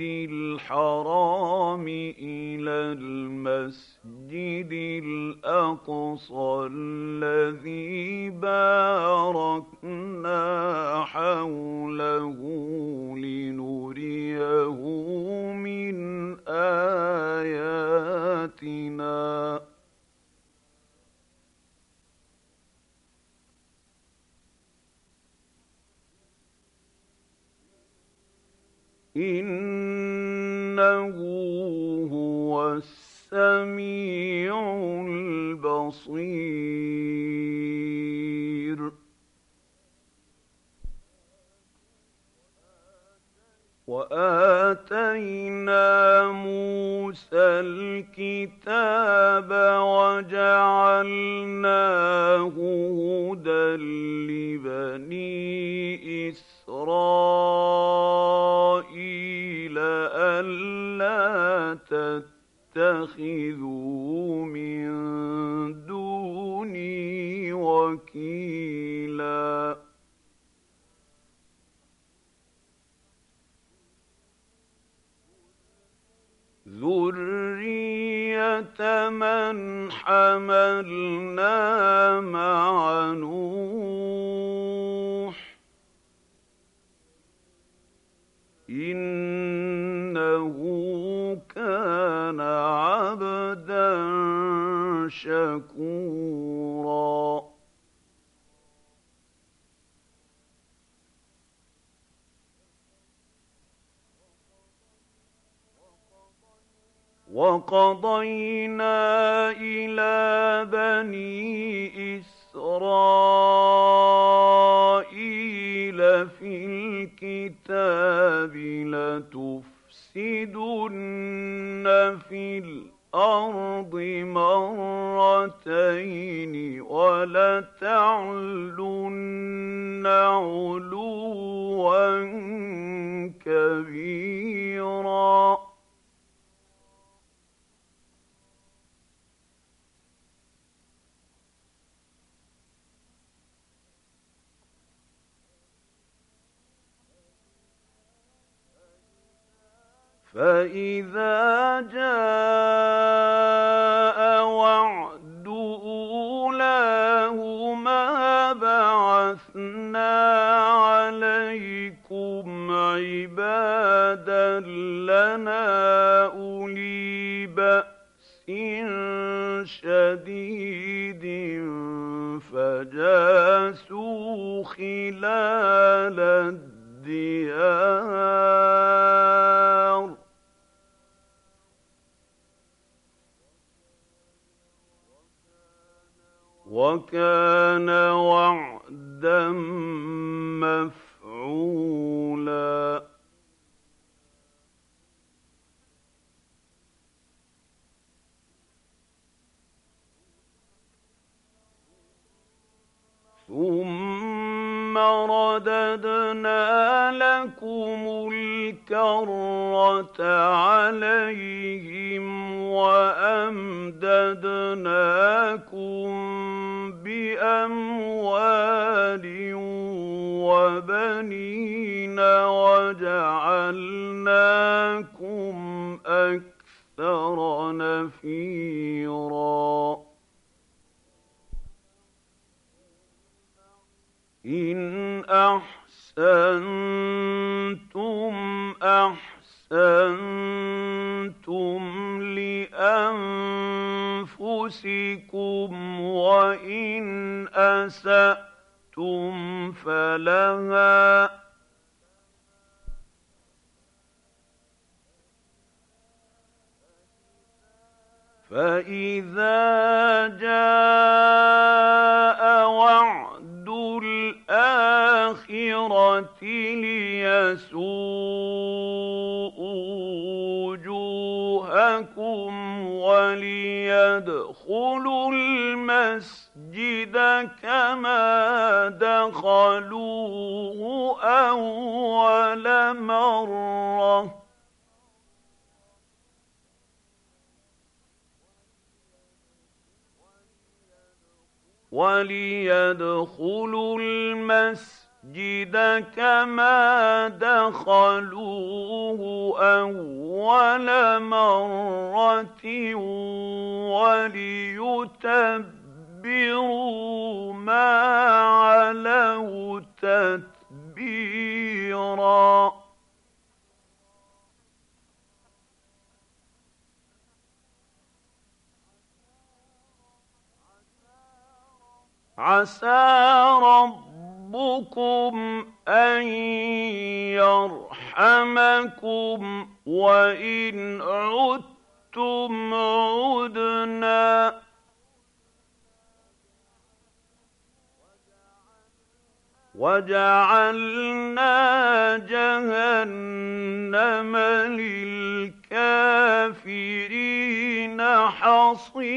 الحرام إلى المسجد الأقصى الذي باركنا حوله لنريه من آياتنا. إنه هو السميع البصير. وآتينا موسى الكتاب وجعلناه هدى لبني إسرائيل. ألا تتخذوا من دوني وكيلا. ذرية من حملنا مع نوح. إنه شكورا. وقضينا إلى بني إسرائيل في الكتاب لتفسدن في الأرض مرتين ولتعلن علوا كبيرا فإذا جاء وعد أولاهما بعثنا عليكم عبادا لنا أولي بأس شديد فجاسوا خلال الديار وكان وعدا مفعولا. ثم رددنا لكم الكرة عليهم وأمددناكم بأموال وبنين وجعلناكم أكثر نفيرا. إن أحسنتم أحسنتم لأنفسكم وإن أسأتم فلها فإذا جاء وعد الآخرة ليسوءوا وليدخلوا المسجد كما دخلوه أول مرة. وليدخلوا المسجد كما دخلوه أول مرة وليتبروا ما علوا تتبيراً. عسى ربكم أن يرحمكم وإن عدتم عدنا. وجعلنا جهنم للكافرين حصيراً.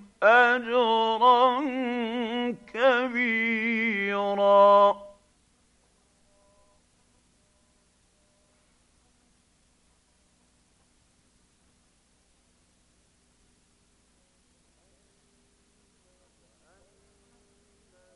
أجرا كبيرا.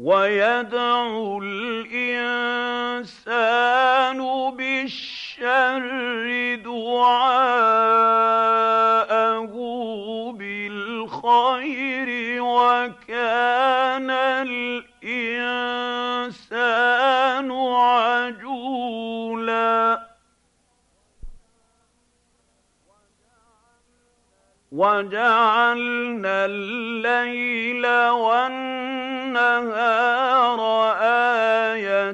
ويدعو الإنسان بالشر دعاءه الخير وكان الإنسان عجولا. وجعلنا الليل والنهار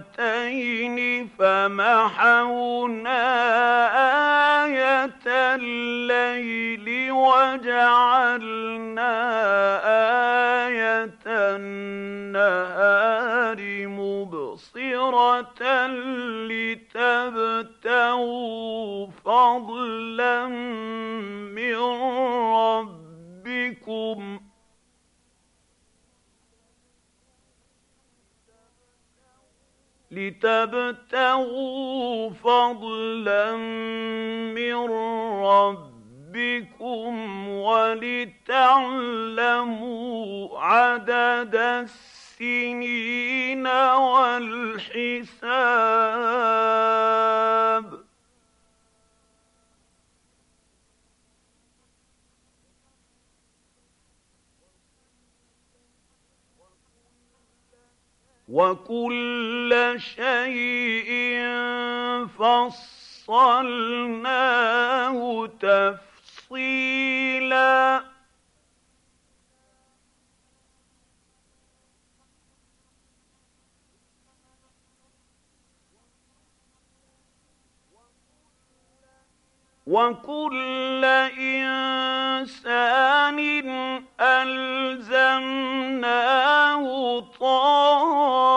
آيتين فمحونا آية الليل وجعلنا آية النهار مبصرة لتبتغوا فضلا من ربكم لتبتغوا فضلا من ربكم ولتعلموا عدد السنين والحساب وكل شيء فصلناه تفصيلا وكل إنسان ألزمناه طائره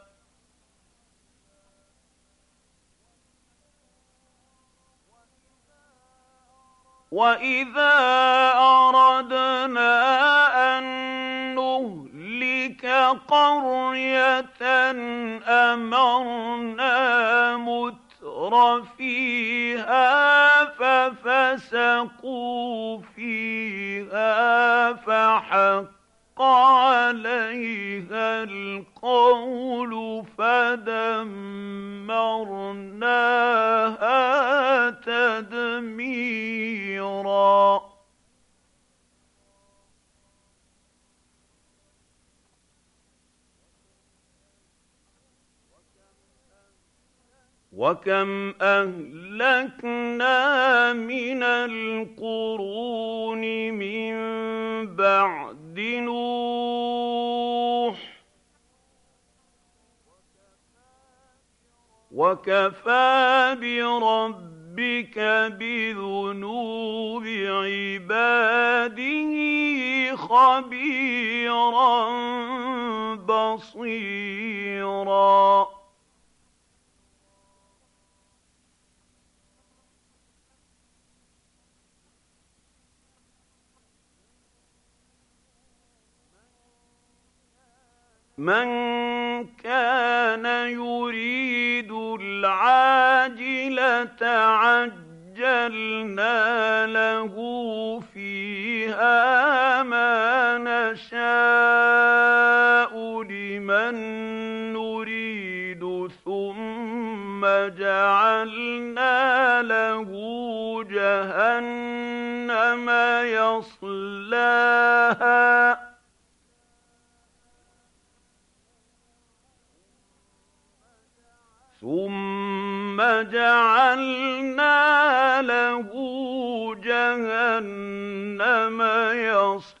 واذا اردنا ان نهلك قريه امرنا متر فيها ففسقوا فيها فحق عليها القول فدمرناها تدميرا. وكم أهلكنا من القرون من بعد نوح. وكفى بربك بذنوب عباده خبيرا بصيرا. من كان يريد العاجلة عجلنا له فيها ما نشاء لمن نريد ثم جعلنا له جهنم ثم جعلنا له جهنم يصلاها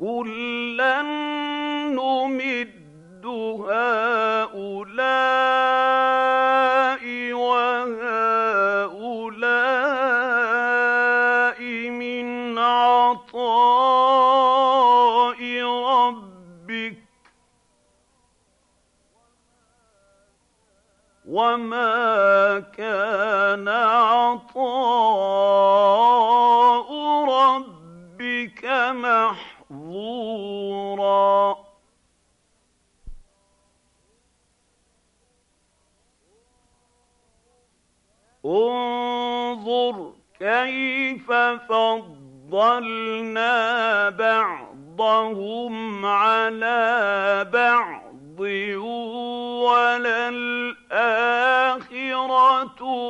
كلا نمد هؤلاء وهؤلاء من عطاء ربك وما كان عطاء انظر كيف فضلنا فضلنا بعضهم على بعض وللآخرة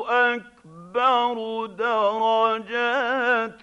أكبر درجات.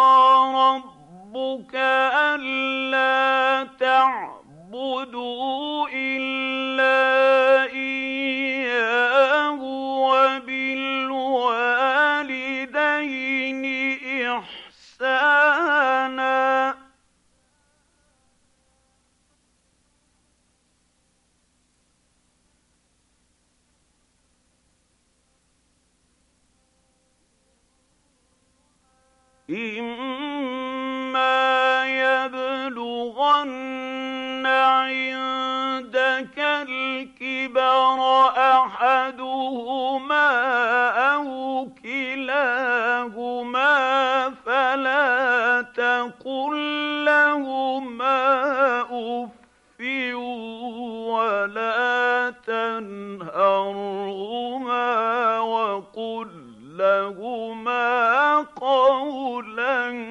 تعبدوا إلا إياه وبالوالدين إحسانا إما الكبر أحدهما أو كلاهما فلا تقل لهما أف ولا تنهرهما وقل لهما قولا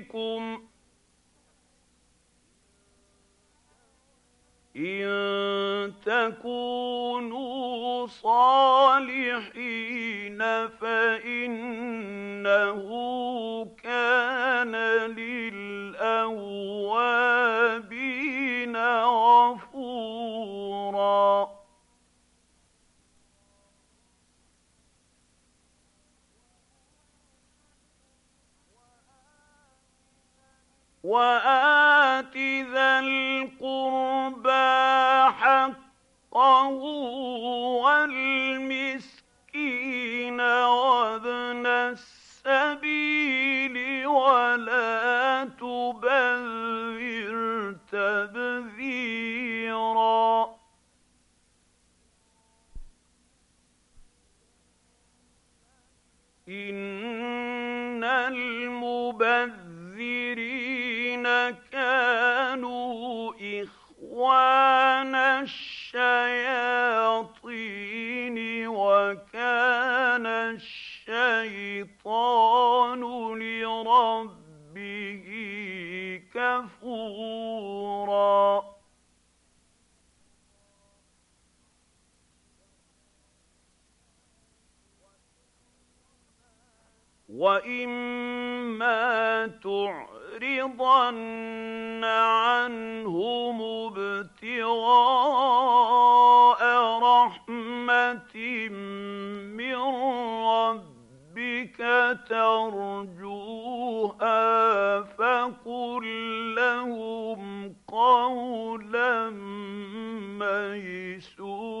نفوسكم إن تكونوا صالحين فإنه كان للأوابين وآت ذا القربى حقه والمسكين وابن السبيل ولا تبذر تبذيرا وإما تعرضن عنهم ابتغاء رحمة من ربك ترجوها فقل لهم قولا ميسورا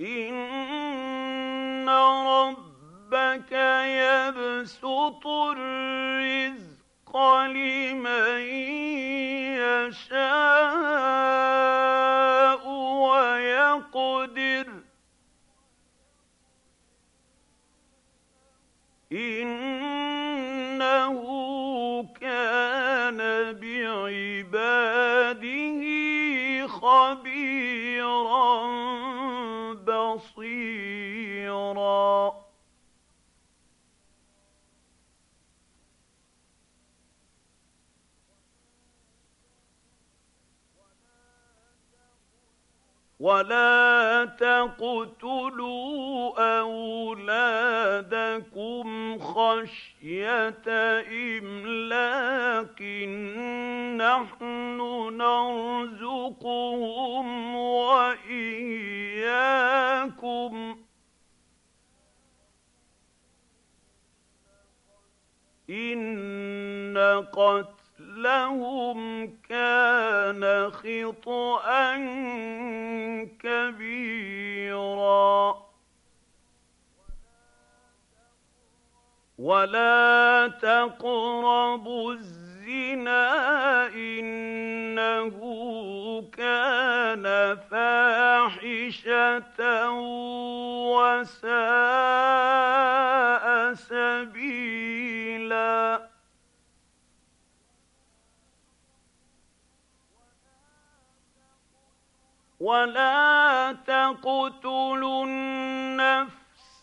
إن ربك يبسط الرزق لمن يشاء ويقدر إنه ولا تقتلوا أولادكم خشية إملاق. نحن نرزقهم وإياكم. إن قتل لهم كان خطأ كبيرا. ولا تقربوا الزنا إنه كان فاحشة وساء سبيلاً. ولا تقتلوا النفس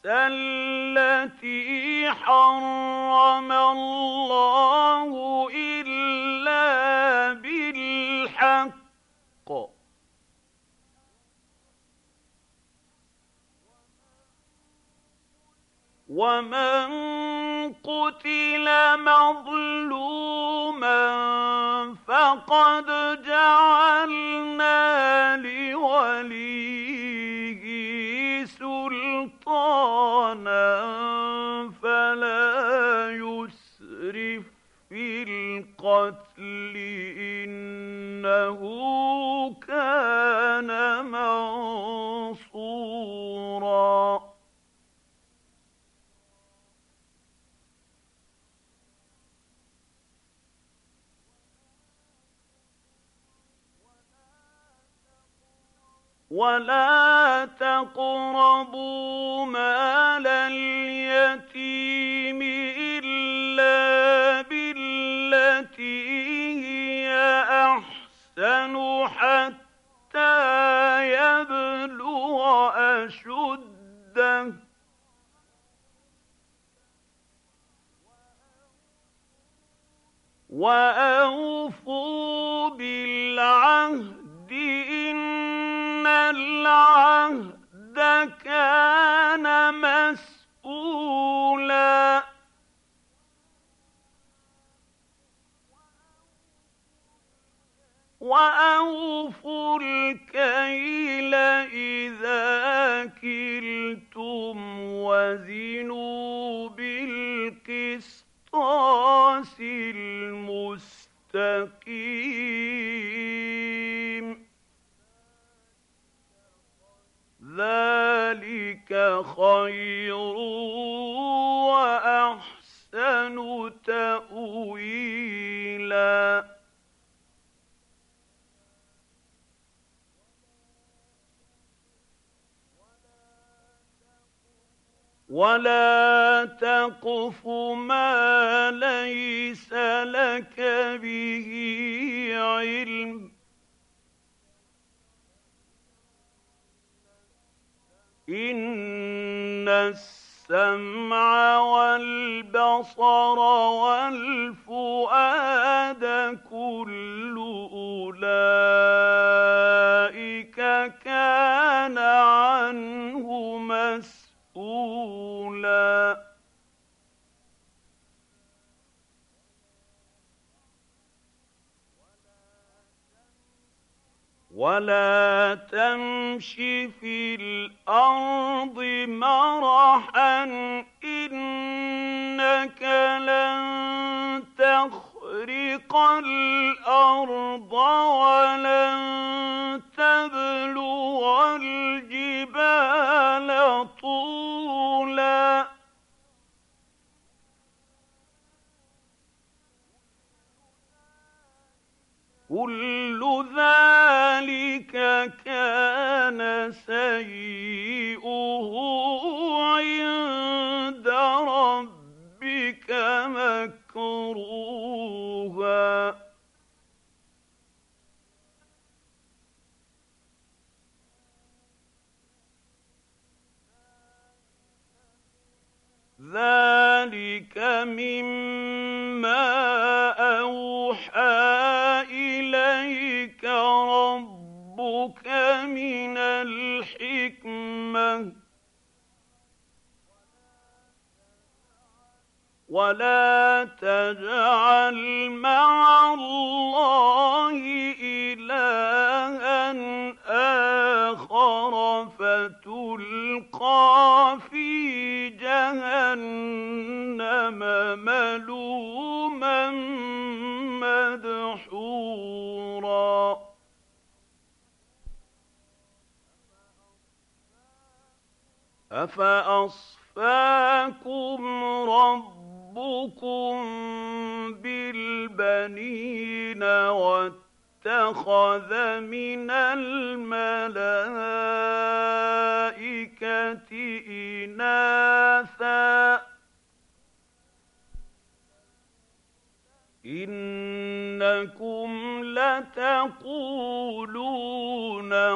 التي حرم الله إلا ومن قتل مظلوما فقد جعلنا لوليه سلطانا فلا يسرف في القتل إنه كان منصورا ولا تقربوا مال اليتيم إلا بالتي هي أحسن حتى يبلغ أشده وأوفوا بالعهد العهد كان مسؤولا. وأوفوا الكيل إذا كلتم وزنوا بالقسطاس المستقيم. ولا تقف ما ليس لك به علم. إن السمع والبصر والفؤاد كل ولا تمش في الأرض مرحا انك لن تخرق الأرض ولن مما أوحى إليك ربك من الحكمة ولا تجعل مع جهنم ملوما مدحورا. أفأصفاكم ربكم بالبنين واتخذ من الملائكة إناثا إنكم لتقولون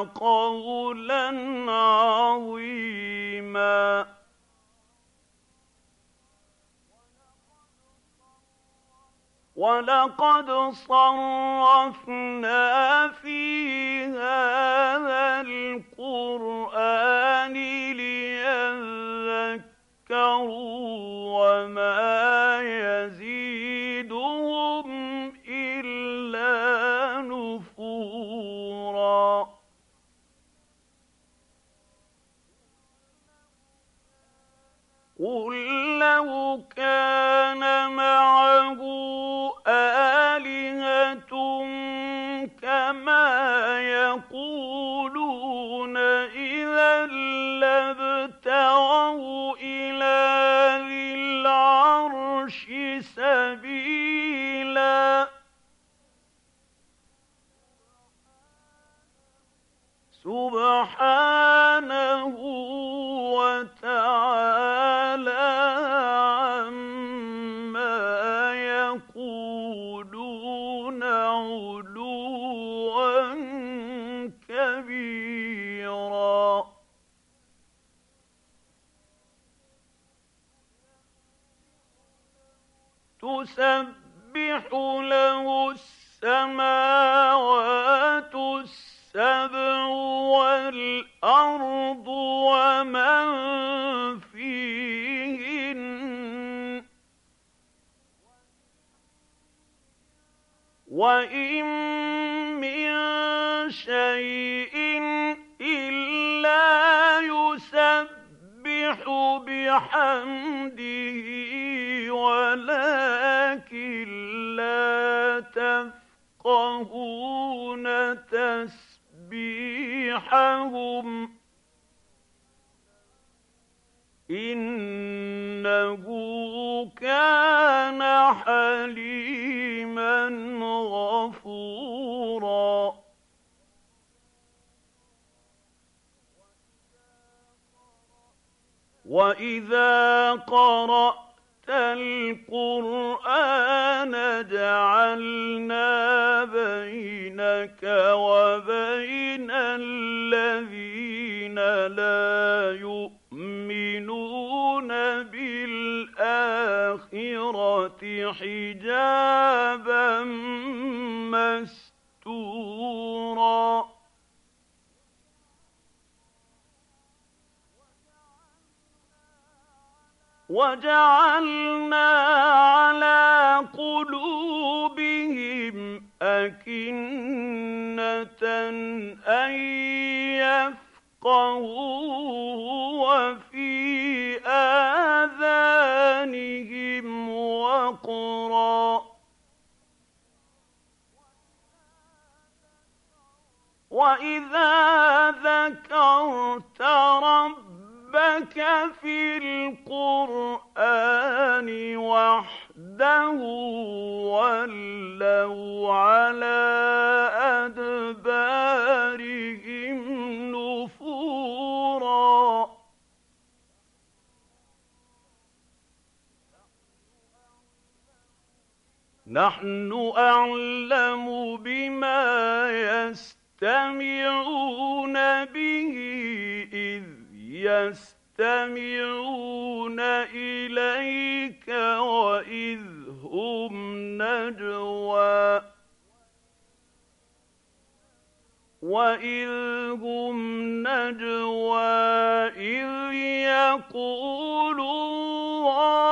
قولا عظيما. ولقد صرفنا في هذا القرآن تسبح له السماوات السبع والأرض ومن فيهن وإن من شيء إلا يسبح بحمده لا تفقهون تسبيحهم. إنه كان حليما غفورا. وإذا قرأت القرآن جعلنا بينك وبين الذين لا يؤمنون بالآخرة حجابا وجعلنا على قلوبهم أكنة أن يفقهوه وفي آذانهم وقرا. وإذا ذكرت ربك في القرآن وحده ولوا على أدبارهم نفورا. نحن أعلم بما يستمعون به إذ يستمعون إليك وإذ هم نجوى. وإذ هم نجوى إذ يقول الظالمون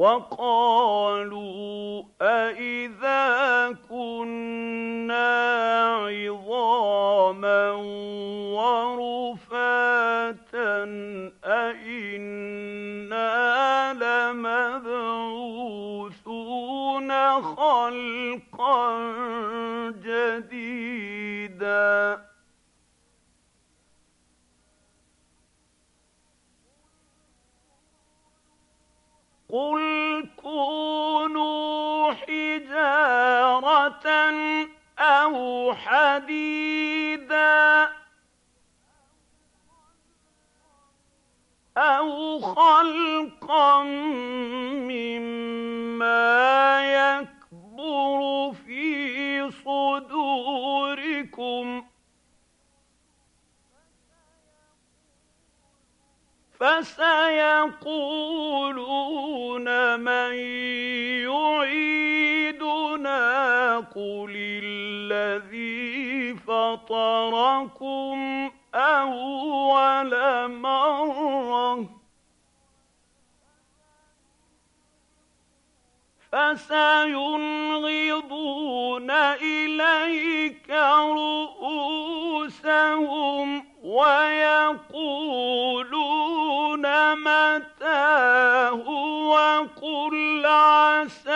وقالوا أإذا كنا عظاما ورفاتا أإنا لمبعوثون خلقا جديدا قل كونوا حجارة أو حديدا أو خلقا مما يكبر في صدوركم ۖ فسيقولون من يعيدنا قل الذي فطركم أول مرة. فسينغضون إليك رؤوسهم ويقولون متاه وقل عسى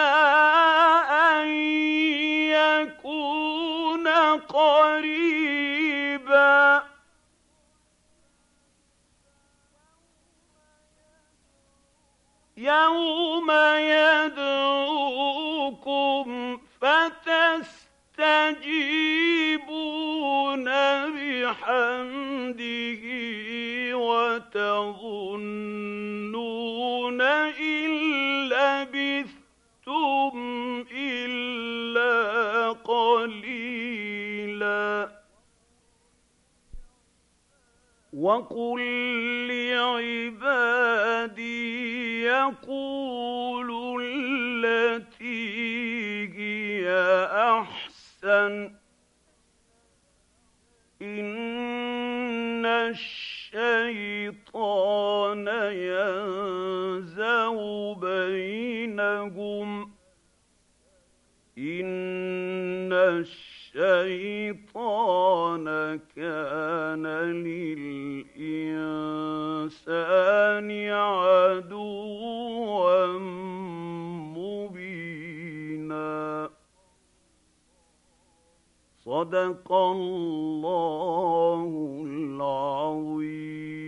أن يكون قريبا. يوم يدعوكم فتستجيبون بحمده وتظنون إن لبثتم إلا قليلا. وقل لعبادي يقولوا التي هي أحسن. إن الشيطان ينزغ بينهم إن الشيطان كان للإنسان عدوا صدق الله العظيم.